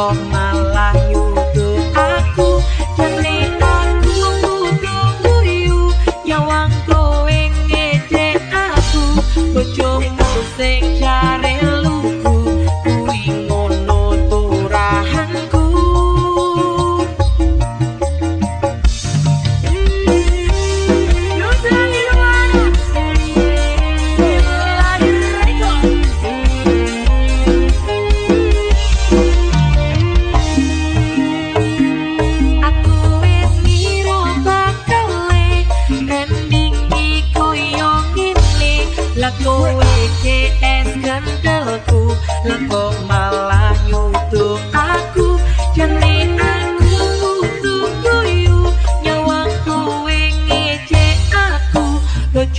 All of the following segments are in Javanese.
of.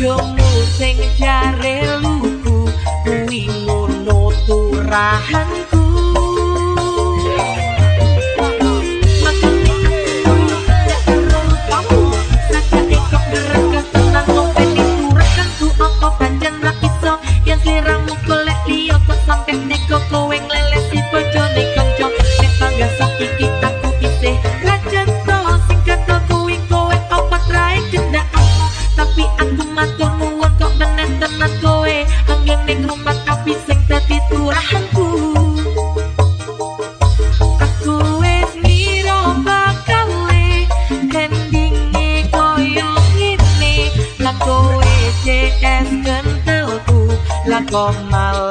bojomu sing jare lugu kuwi ngono turahan. CS kentelku lakon malam